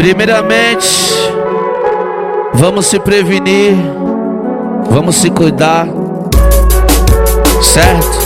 Primeiramente, vamos se prevenir, vamos se cuidar, certo?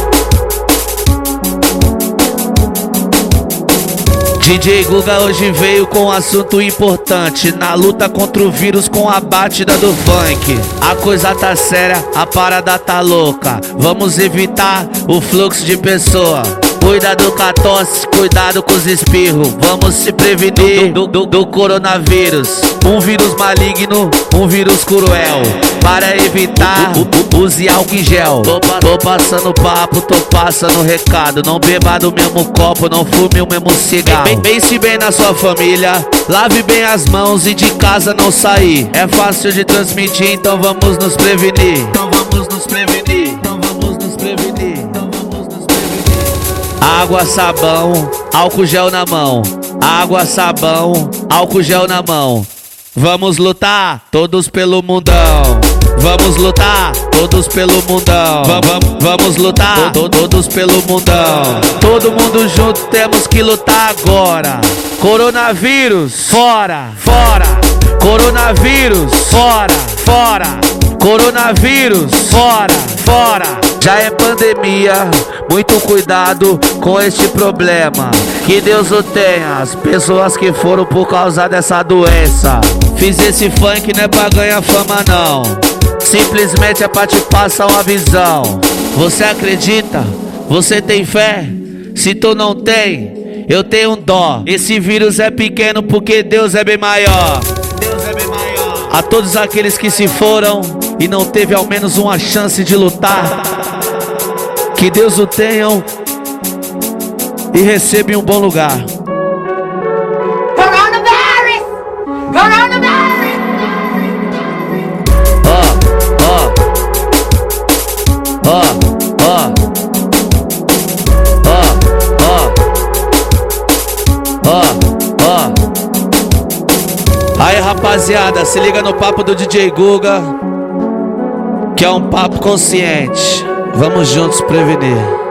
DJ Guga hoje veio com um assunto importante Na luta contra o vírus com a batida do funk A coisa tá séria, a parada tá louca Vamos evitar o fluxo de pessoa Cuidado com a tosse, cuidado com os espirros. Vamos se prevenir do, do, do, coronavírus. Um vírus maligno, um vírus cruel. Para evitar, use álcool em gel. Tô, tô passando papo, tô passando recado. Não beba do mesmo copo, não fume o mesmo cigarro. Pense bem na sua família, lave bem as mãos e de casa não sair. É fácil de transmitir, então vamos nos prevenir. Então vamos nos prevenir. Então vamos nos prevenir. Água, sabão, álcool gel na mão. Água, sabão, álcool gel na mão. Vamos lutar, todos pelo mundão. Vamos lutar, todos pelo mundão. Vamos lutar, todos pelo mundão. Todo mundo junto, temos que lutar agora. Coronavírus, fora, fora. Coronavírus, fora, fora. Coronavírus, fora, fora. Já é pandemia, muito cuidado com este problema. Que Deus o tenha, as pessoas que foram por causa dessa doença. Fiz esse funk não é pra ganhar fama, não. Simplesmente é pra te passar uma visão. Você acredita? Você tem fé? Se tu não tem, eu tenho um dó. Esse vírus é pequeno porque Deus é bem maior. A todos aqueles que se foram e não teve ao menos uma chance de lutar. Que Deus o tenham e receba em um bom lugar. Coronavirus! Coronavirus! Ó, ó. Ó, ó. Rapaziada, se liga no papo do DJ Guga, que é um papo consciente. Vamos juntos prevenir.